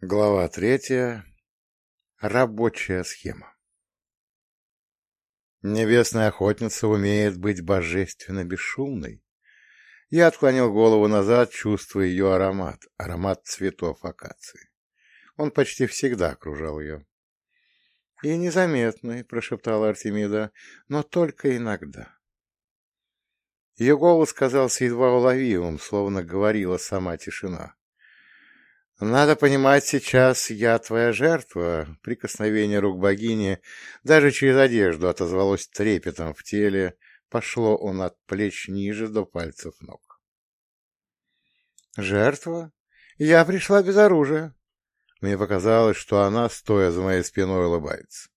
Глава третья. Рабочая схема. Небесная охотница умеет быть божественно бесшумной. Я отклонил голову назад, чувствуя ее аромат, аромат цветов акации. Он почти всегда окружал ее. — И незаметный, — прошептала Артемида, — но только иногда. Ее голос казался едва уловимым, словно говорила сама тишина. — надо понимать, сейчас я твоя жертва. Прикосновение рук богини даже через одежду отозвалось трепетом в теле, пошло он от плеч ниже до пальцев ног. Жертва? Я пришла без оружия. Мне показалось, что она, стоя за моей спиной, улыбается.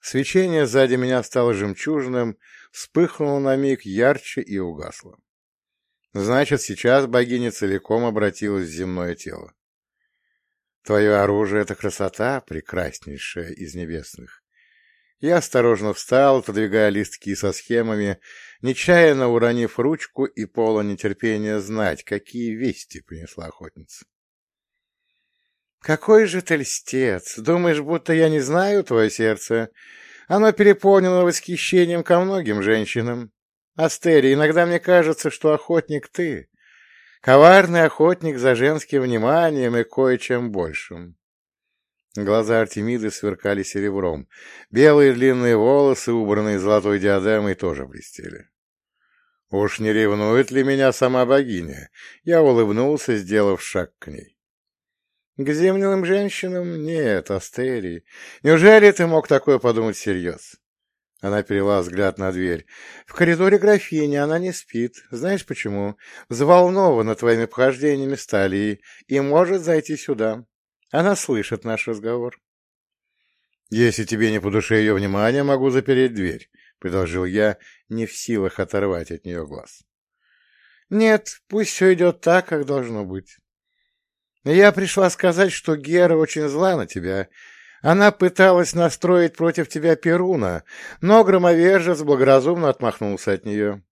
Свечение сзади меня стало жемчужным, вспыхнуло на миг ярче и угасло. Значит, сейчас богиня целиком обратилась в земное тело. Твое оружие — это красота, прекраснейшая из небесных. Я осторожно встал, подвигая листки со схемами, нечаянно уронив ручку и поло нетерпения знать, какие вести принесла охотница. «Какой же ты льстец! Думаешь, будто я не знаю твое сердце? Оно переполнено восхищением ко многим женщинам. Астери, иногда мне кажется, что охотник ты. Коварный охотник за женским вниманием и кое-чем большим. Глаза Артемиды сверкали серебром. Белые длинные волосы, убранные золотой диадемой, тоже блестели. Уж не ревнует ли меня сама богиня? Я улыбнулся, сделав шаг к ней. К земным женщинам? Нет, Астерий. Неужели ты мог такое подумать всерьез? Она перевела взгляд на дверь. «В коридоре графиня, она не спит. Знаешь почему? Взволнована твоими похождениями с Талией и может зайти сюда. Она слышит наш разговор». «Если тебе не по душе ее внимание, могу запереть дверь», — предложил я, не в силах оторвать от нее глаз. «Нет, пусть все идет так, как должно быть. Я пришла сказать, что Гера очень зла на тебя, она пыталась настроить против тебя Перуна, но громовержец благоразумно отмахнулся от нее.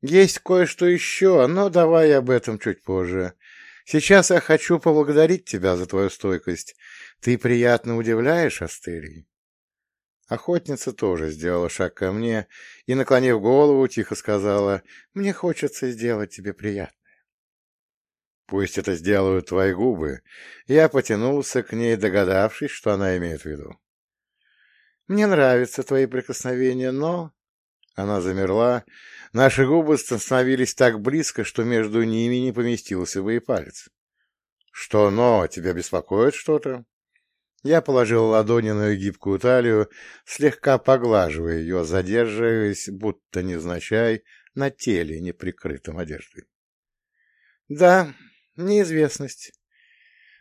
Есть кое-что еще, но давай об этом чуть позже. Сейчас я хочу поблагодарить тебя за твою стойкость. Ты приятно удивляешь, Астерий. Охотница тоже сделала шаг ко мне и, наклонив голову, тихо сказала, «Мне хочется сделать тебе приятно». Пусть это сделают твои губы. Я потянулся к ней, догадавшись, что она имеет в виду. Мне нравятся твои прикосновения, но... Она замерла. Наши губы становились так близко, что между ними не поместился бы и палец. Что «но»? Тебя беспокоит что-то? Я положил ладони на ее гибкую талию, слегка поглаживая ее, задерживаясь, будто невзначай, на теле, неприкрытом одеждой. — Да, Неизвестность.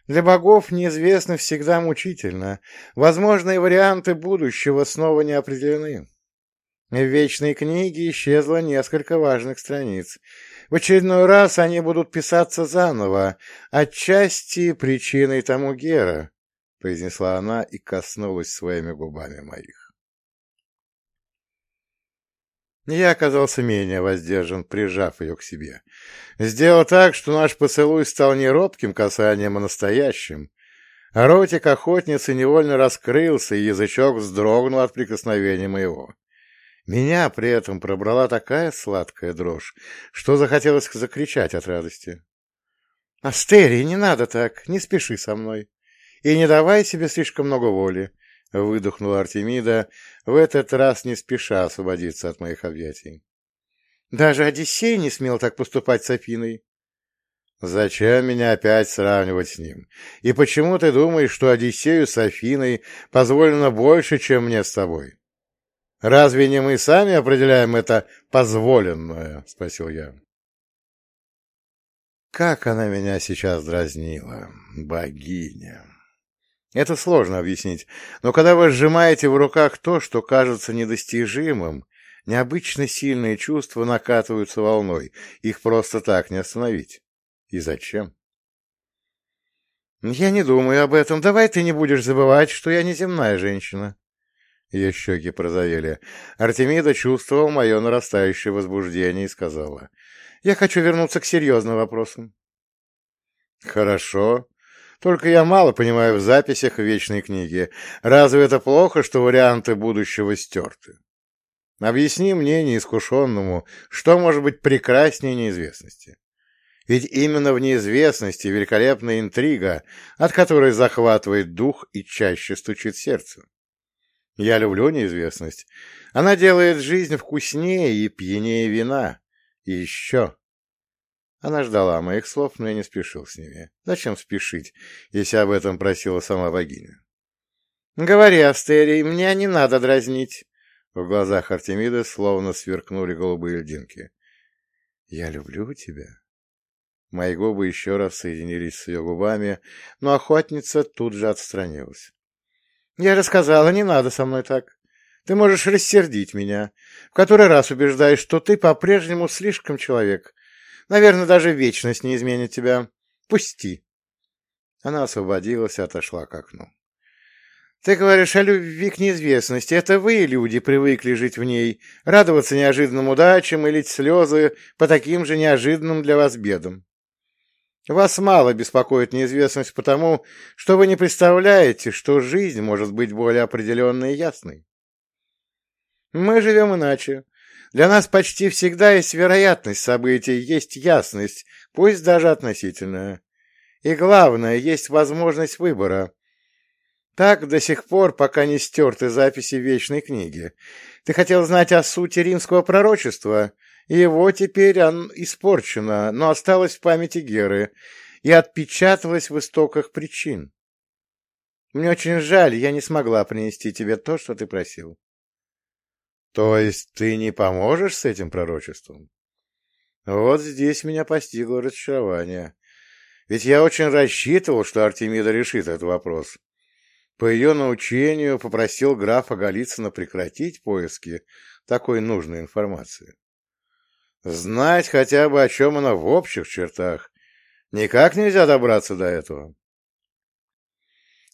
Для богов неизвестно всегда мучительно. Возможные варианты будущего снова не определены. В Вечной книге исчезло несколько важных страниц. В очередной раз они будут писаться заново, отчасти причиной тому Гера, — произнесла она и коснулась своими губами моих. Я оказался менее воздержан, прижав ее к себе. Сделал так, что наш поцелуй стал не робким касанием, а настоящим. Ротик охотницы невольно раскрылся, и язычок вздрогнул от прикосновения моего. Меня при этом пробрала такая сладкая дрожь, что захотелось закричать от радости. — Астерия, не надо так, не спеши со мной. И не давай себе слишком много воли. — выдохнула Артемида, в этот раз не спеша освободиться от моих объятий. «Даже Одиссей не смел так поступать с Афиной». «Зачем меня опять сравнивать с ним? И почему ты думаешь, что Одиссею с Афиной позволено больше, чем мне с тобой? Разве не мы сами определяем это позволенное?» — спросил я. Как она меня сейчас дразнила, богиня! Это сложно объяснить, но когда вы сжимаете в руках то, что кажется недостижимым, необычно сильные чувства накатываются волной, их просто так не остановить. И зачем? «Я не думаю об этом. Давай ты не будешь забывать, что я не земная женщина». Ее щеки прозовели. Артемида чувствовал мое нарастающее возбуждение и сказала. «Я хочу вернуться к серьезным вопросам». «Хорошо. Только я мало понимаю в записях Вечной книге. Разве это плохо, что варианты будущего стерты? Объясни мне, неискушенному, что может быть прекраснее неизвестности? Ведь именно в неизвестности великолепная интрига, от которой захватывает дух и чаще стучит сердце. Я люблю неизвестность. Она делает жизнь вкуснее и пьянее вина. И еще. Она ждала моих слов, но я не спешил с ними. Зачем спешить, если об этом просила сама богиня? — Говори, Астерий, мне не надо дразнить. В глазах Артемида словно сверкнули голубые льдинки. — Я люблю тебя. Мои губы еще раз соединились с ее губами, но охотница тут же отстранилась. — Я же сказала, не надо со мной так. Ты можешь рассердить меня. В который раз убеждаешь, что ты по-прежнему слишком человек. Наверное, даже вечность не изменит тебя. Пусти. Она освободилась и отошла к окну. Ты говоришь о любви к неизвестности. Это вы, люди, привыкли жить в ней, радоваться неожиданным удачам и лить слезы по таким же неожиданным для вас бедам. Вас мало беспокоит неизвестность потому, что вы не представляете, что жизнь может быть более определенной и ясной. Мы живем иначе. Для нас почти всегда есть вероятность событий, есть ясность, пусть даже относительная. И главное, есть возможность выбора. Так до сих пор, пока не стерты записи Вечной книги. Ты хотел знать о сути римского пророчества — его теперь он испорчено, но осталось в памяти Геры и отпечаталось в истоках причин. Мне очень жаль, я не смогла принести тебе то, что ты просил. То есть ты не поможешь с этим пророчеством? Вот здесь меня постигло разочарование. Ведь я очень рассчитывал, что Артемида решит этот вопрос. По ее научению попросил графа Голицына прекратить поиски такой нужной информации. Знать хотя бы, о чем она в общих чертах. Никак нельзя добраться до этого.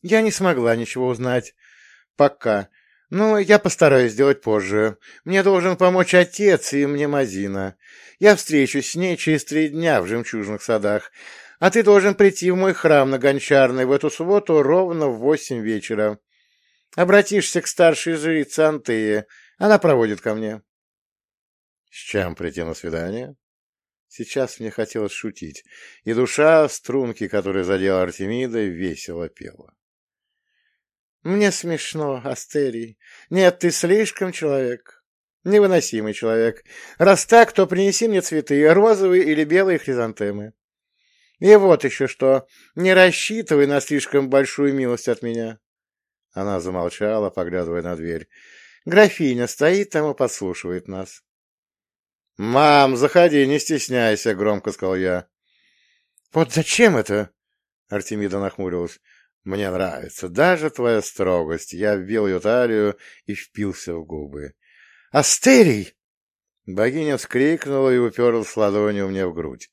Я не смогла ничего узнать. Пока. Но я постараюсь сделать позже. Мне должен помочь отец и мне Мазина. Я встречусь с ней через три дня в жемчужных садах. А ты должен прийти в мой храм на Гончарной в эту субботу ровно в восемь вечера. Обратишься к старшей жрице Антее. Она проводит ко мне. С чем прийти на свидание? Сейчас мне хотелось шутить, и душа, струнки, которые задела Артемида, весело пела. Мне смешно, Астерий. Нет, ты слишком человек. Невыносимый человек. Раз так, то принеси мне цветы, розовые или белые хризантемы. И вот еще что. Не рассчитывай на слишком большую милость от меня. Она замолчала, поглядывая на дверь. Графиня стоит там и подслушивает нас. «Мам, заходи, не стесняйся», — громко сказал я. «Вот зачем это?» — Артемида нахмурилась. «Мне нравится. Даже твоя строгость». Я ввел ее талию и впился в губы. «Астерий!» Богиня вскрикнула и уперлась ладонью мне в грудь.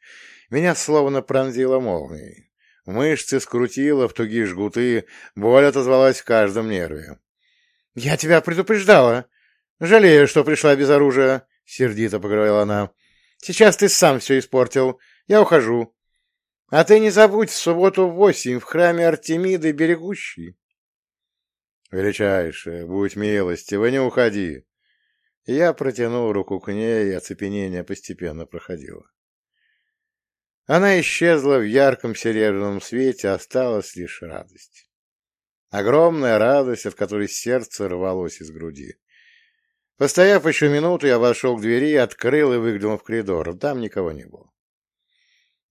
Меня словно пронзило молнией. Мышцы скрутило в тугие жгуты, боль отозвалась в каждом нерве. «Я тебя предупреждала. Жалею, что пришла без оружия. — сердито поговорила она. — Сейчас ты сам все испортил. Я ухожу. А ты не забудь, в субботу в восемь в храме Артемиды берегущий. — Величайшая, будь милостива, не уходи. Я протянул руку к ней, и оцепенение постепенно проходило. Она исчезла в ярком серебряном свете, осталась лишь радость. Огромная радость, от которой сердце рвалось из груди. Постояв еще минуту, я вошел к двери, открыл и выглянул в коридор. Там никого не было.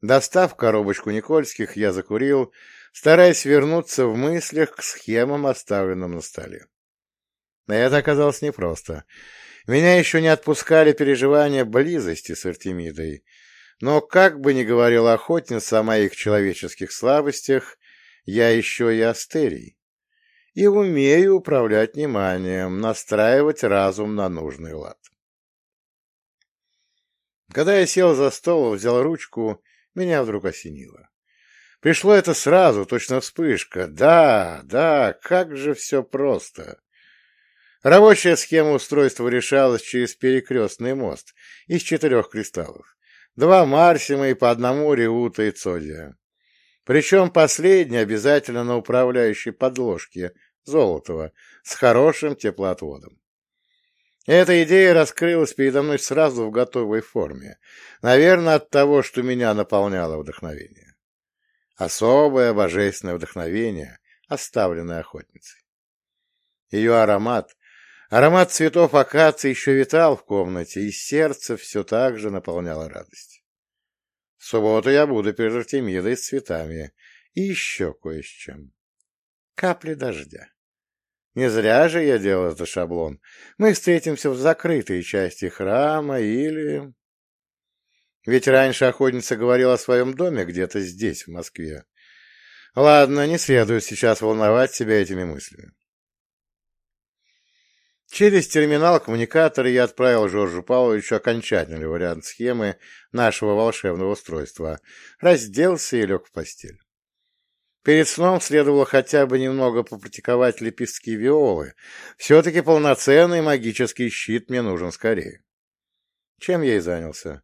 Достав коробочку Никольских, я закурил, стараясь вернуться в мыслях к схемам, оставленным на столе. Это оказалось непросто. Меня еще не отпускали переживания близости с Артемидой. Но, как бы ни говорила охотница о моих человеческих слабостях, я еще и астерий и умею управлять вниманием, настраивать разум на нужный лад. Когда я сел за стол, взял ручку, меня вдруг осенило. Пришло это сразу, точно вспышка. Да, да, как же все просто. Рабочая схема устройства решалась через перекрестный мост из четырех кристаллов. Два Марсима и по одному Реута и Цодия. Причем последний обязательно на управляющей подложке Золотого с хорошим теплоотводом. Эта идея раскрылась передо мной сразу в готовой форме, наверное, от того, что меня наполняло вдохновение. Особое божественное вдохновение, оставленное охотницей. Ее аромат, аромат цветов акации еще витал в комнате, и сердце все так же наполняло радость. В субботу я буду перед Артемидой с цветами и еще кое с чем. Капли дождя. Не зря же я делал этот шаблон. Мы встретимся в закрытой части храма или... Ведь раньше охотница говорила о своем доме где-то здесь, в Москве. Ладно, не следует сейчас волновать себя этими мыслями. Через терминал коммуникатора я отправил Жоржу Павловичу окончательный вариант схемы нашего волшебного устройства, разделся и лег в постель. Перед сном следовало хотя бы немного попрактиковать лепестки виолы. Все-таки полноценный магический щит мне нужен скорее. Чем я и занялся.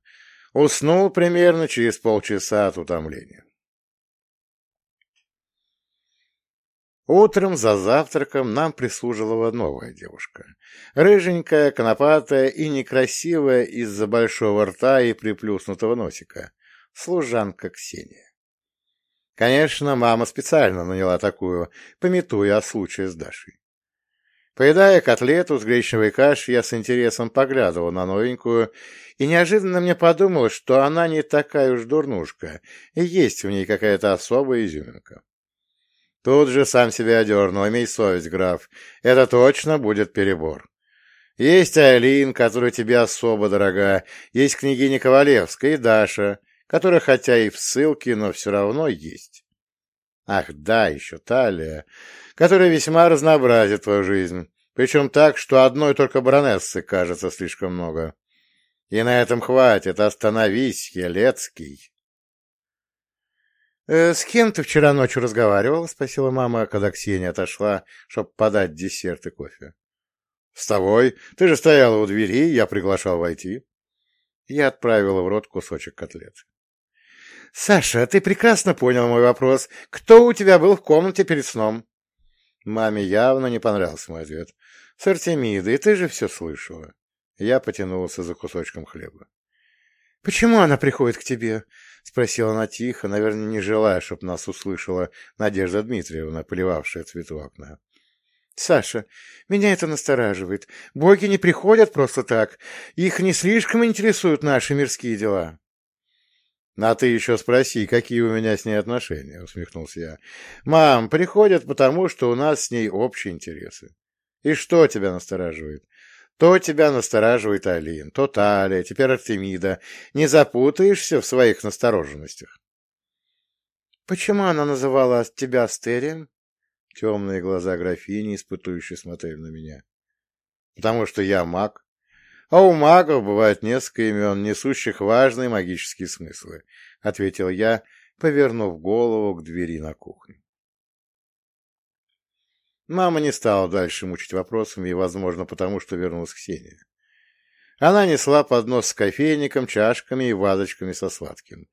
Уснул примерно через полчаса от утомления. Утром за завтраком нам прислуживала новая девушка. Рыженькая, конопатая и некрасивая из-за большого рта и приплюснутого носика. Служанка Ксения. Конечно, мама специально наняла такую, пометуя о случае с Дашей. Поедая котлету с гречневой кашей, я с интересом поглядывал на новенькую, и неожиданно мне подумалось, что она не такая уж дурнушка, и есть в ней какая-то особая изюминка. Тут же сам себя одернул, имей совесть, граф, это точно будет перебор. Есть Айлин, которая тебе особо дорога, есть княгиня Ковалевская и Даша — которая хотя и в ссылке, но все равно есть. Ах, да, еще талия, которая весьма разнообразит твою жизнь, причем так, что одной только баронессы кажется слишком много. И на этом хватит, остановись, Елецкий. «Э, — С кем ты вчера ночью разговаривал? — спросила мама, когда Ксения отошла, чтобы подать десерт и кофе. — С тобой. Ты же стояла у двери, я приглашал войти. Я отправила в рот кусочек котлеты. «Саша, ты прекрасно понял мой вопрос. Кто у тебя был в комнате перед сном?» Маме явно не понравился мой ответ. «С Артемидой, ты же все слышала». Я потянулся за кусочком хлеба. «Почему она приходит к тебе?» — спросила она тихо, наверное, не желая, чтобы нас услышала Надежда Дмитриевна, поливавшая цвету окна. «Саша, меня это настораживает. Боги не приходят просто так. Их не слишком интересуют наши мирские дела». — А ты еще спроси, какие у меня с ней отношения, — усмехнулся я. — Мам, приходят потому, что у нас с ней общие интересы. И что тебя настораживает? То тебя настораживает Алин, то Талия, теперь Артемида. Не запутаешься в своих настороженностях. — Почему она называла тебя Астерием? Темные глаза графини, испытующие, смотрели на меня. — Потому что я маг, а у магов бывает несколько имен, несущих важные магические смыслы, — ответил я, повернув голову к двери на кухню. Мама не стала дальше мучить вопросами, и, возможно, потому что вернулась Ксения. Она несла поднос с кофейником, чашками и вазочками со сладким.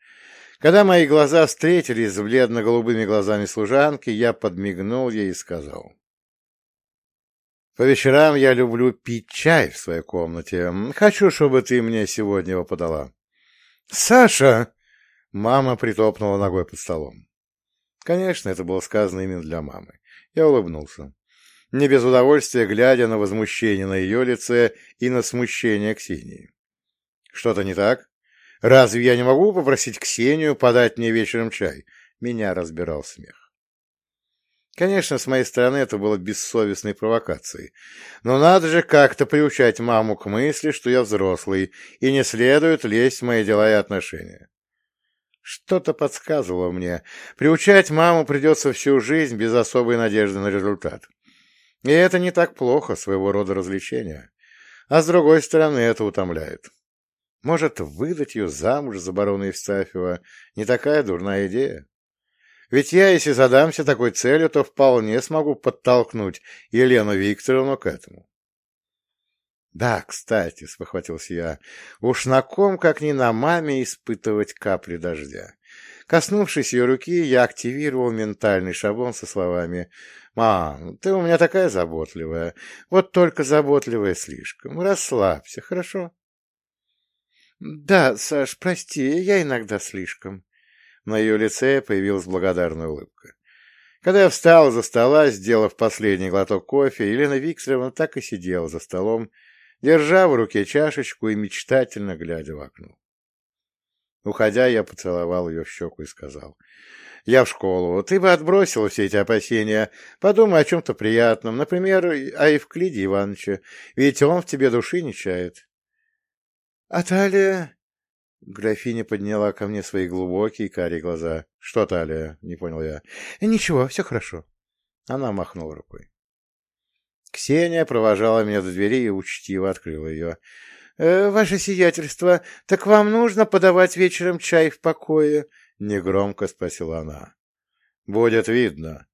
Когда мои глаза встретились с бледно-голубыми глазами служанки, я подмигнул ей и сказал. По вечерам я люблю пить чай в своей комнате. Хочу, чтобы ты мне сегодня его подала. Саша! Мама притопнула ногой под столом. Конечно, это было сказано именно для мамы. Я улыбнулся. Не без удовольствия, глядя на возмущение на ее лице и на смущение Ксении. Что-то не так? Разве я не могу попросить Ксению подать мне вечером чай? Меня разбирал смех. Конечно, с моей стороны это было бессовестной провокацией. Но надо же как-то приучать маму к мысли, что я взрослый, и не следует лезть в мои дела и отношения. Что-то подсказывало мне. Приучать маму придется всю жизнь без особой надежды на результат. И это не так плохо, своего рода развлечение. А с другой стороны, это утомляет. Может, выдать ее замуж за барона Евстафьева не такая дурная идея? Ведь я, если задамся такой целью, то вполне смогу подтолкнуть Елену Викторовну к этому. Да, кстати, — спохватился я, — уж на ком, как ни на маме, испытывать капли дождя. Коснувшись ее руки, я активировал ментальный шаблон со словами «Мам, ты у меня такая заботливая, вот только заботливая слишком. Расслабься, хорошо?» «Да, Саш, прости, я иногда слишком». На ее лице появилась благодарная улыбка. Когда я встал за стола, сделав последний глоток кофе, Елена Викторовна так и сидела за столом, держа в руке чашечку и мечтательно глядя в окно. Уходя, я поцеловал ее в щеку и сказал, «Я в школу. Ты бы отбросила все эти опасения. Подумай о чем-то приятном, например, о Евклиде Ивановиче, ведь он в тебе души не чает». «А Талия?» Графиня подняла ко мне свои глубокие карие глаза. «Что, Талия?» — не понял я. «Ничего, все хорошо». Она махнула рукой. Ксения провожала меня до двери и учтиво открыла ее. «Э, «Ваше сиятельство, так вам нужно подавать вечером чай в покое?» — негромко спросила она. «Будет видно».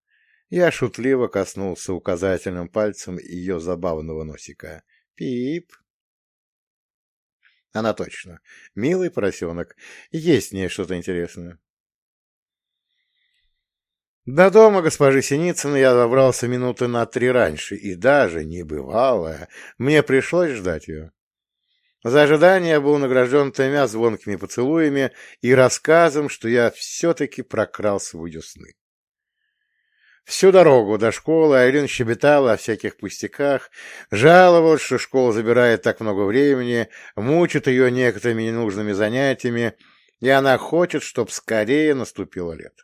Я шутливо коснулся указательным пальцем ее забавного носика. «Пип!» Она точно. Милый поросенок. Есть в ней что-то интересное. До дома госпожи Синицыной я добрался минуты на три раньше, и даже, небывалое, мне пришлось ждать ее. За ожидание я был награжден тремя звонкими поцелуями и рассказом, что я все-таки прокрался в ее сны. Всю дорогу до школы Айлин щебетала о всяких пустяках, жаловалась, что школа забирает так много времени, мучит ее некоторыми ненужными занятиями, и она хочет, чтобы скорее наступило лето.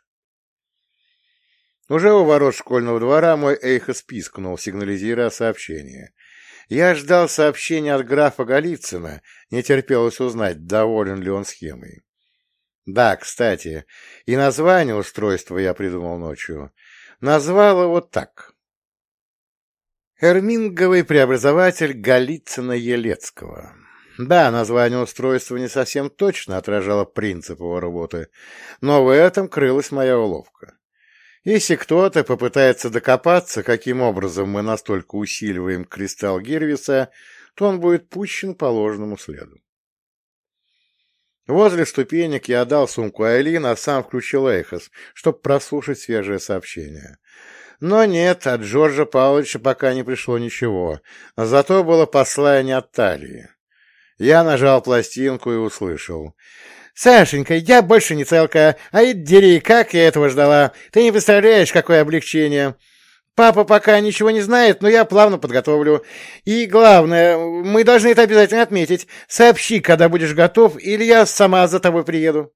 Уже у ворот школьного двора мой эхо спискнул, сигнализируя сообщение. Я ждал сообщения от графа Голицына, не терпелось узнать, доволен ли он схемой. Да, кстати, и название устройства я придумал ночью. Назвал его так. Эрминговый преобразователь Голицына-Елецкого. Да, название устройства не совсем точно отражало принцип его работы, но в этом крылась моя уловка. Если кто-то попытается докопаться, каким образом мы настолько усиливаем кристалл Гирвиса, то он будет пущен по ложному следу. Возле ступенек я отдал сумку Айлин, а сам включил Эйхос, чтобы прослушать свежее сообщение. Но нет, от Джорджа Павловича пока не пришло ничего, зато было послание от Талии. Я нажал пластинку и услышал. «Сашенька, я больше не целка, а и дери, как я этого ждала! Ты не представляешь, какое облегчение! Папа пока ничего не знает, но я плавно подготовлю. И главное, мы должны это обязательно отметить. Сообщи, когда будешь готов, или я сама за тобой приеду.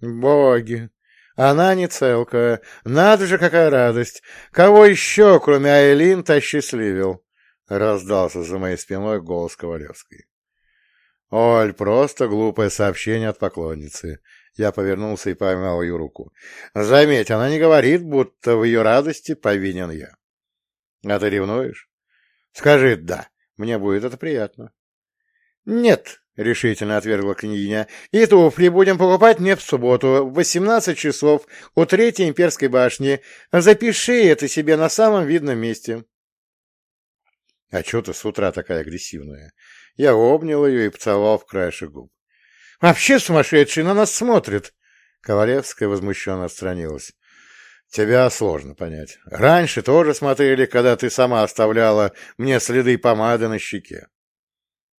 Боги! Она не целка. Надо же, какая радость! Кого еще, кроме Айлин, то счастливил? Раздался за моей спиной голос Ковалевской. Оль, просто глупое сообщение от поклонницы. Я повернулся и поймал ее руку. Заметь, она не говорит, будто в ее радости повинен я. А ты ревнуешь? Скажи «да». Мне будет это приятно. Нет, — решительно отвергла княгиня, — и туфли будем покупать не в субботу, в восемнадцать часов у третьей имперской башни. Запиши это себе на самом видном месте. — А что ты с утра такая агрессивная? Я обнял ее и поцеловал в краешек губ. Вообще сумасшедший на нас смотрит. Ковалевская возмущенно отстранилась. Тебя сложно понять. Раньше тоже смотрели, когда ты сама оставляла мне следы помады на щеке.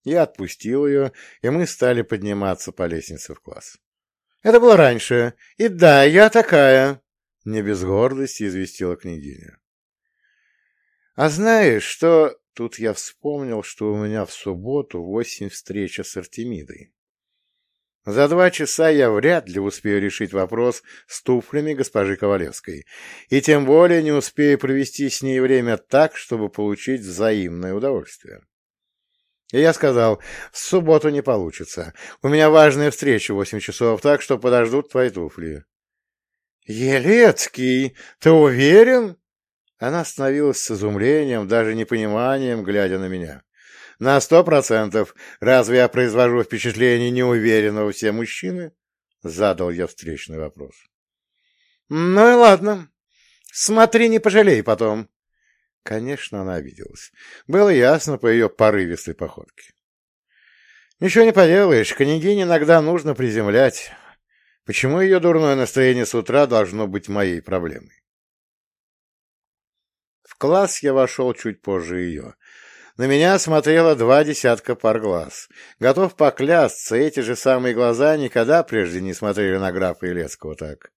Я отпустил ее, и мы стали подниматься по лестнице в класс. Это было раньше. И да, я такая, — не без гордости известила княгиня. А знаешь, что... Тут я вспомнил, что у меня в субботу восемь встреча с Артемидой. За два часа я вряд ли успею решить вопрос с туфлями госпожи Ковалевской, и тем более не успею провести с ней время так, чтобы получить взаимное удовольствие. И я сказал, в субботу не получится. У меня важная встреча в восемь часов, так что подождут твои туфли. — Елецкий, ты уверен? Она остановилась с изумлением, даже непониманием, глядя на меня. На сто процентов. Разве я произвожу впечатление неуверенного все мужчины? Задал я встречный вопрос. Ну и ладно. Смотри, не пожалей потом. Конечно, она обиделась. Было ясно по ее порывистой походке. Ничего не поделаешь, княгинь иногда нужно приземлять. Почему ее дурное настроение с утра должно быть моей проблемой? В класс я вошел чуть позже ее. На меня смотрело два десятка пар глаз. Готов поклясться, эти же самые глаза никогда прежде не смотрели на графа Илецкого так.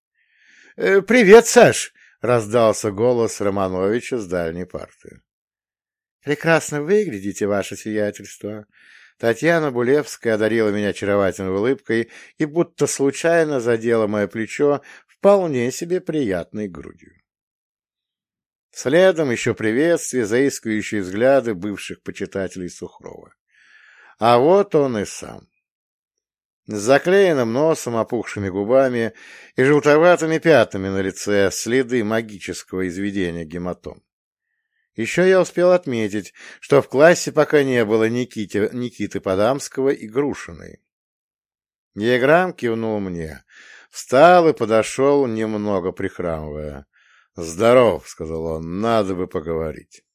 «Э, «Привет, Саш!» — раздался голос Романовича с дальней парты. «Прекрасно выглядите, ваше сиятельство!» Татьяна Булевская одарила меня очаровательной улыбкой и будто случайно задела мое плечо вполне себе приятной грудью. Следом еще приветствие, заискивающие взгляды бывших почитателей Сухрова. А вот он и сам. С заклеенным носом, опухшими губами и желтоватыми пятнами на лице следы магического изведения гематом. Еще я успел отметить, что в классе пока не было Никите, Никиты Подамского и Грушиной. Диаграмм кивнул мне, встал и подошел, немного прихрамывая. «Здоров», — сказал он, — «надо бы поговорить».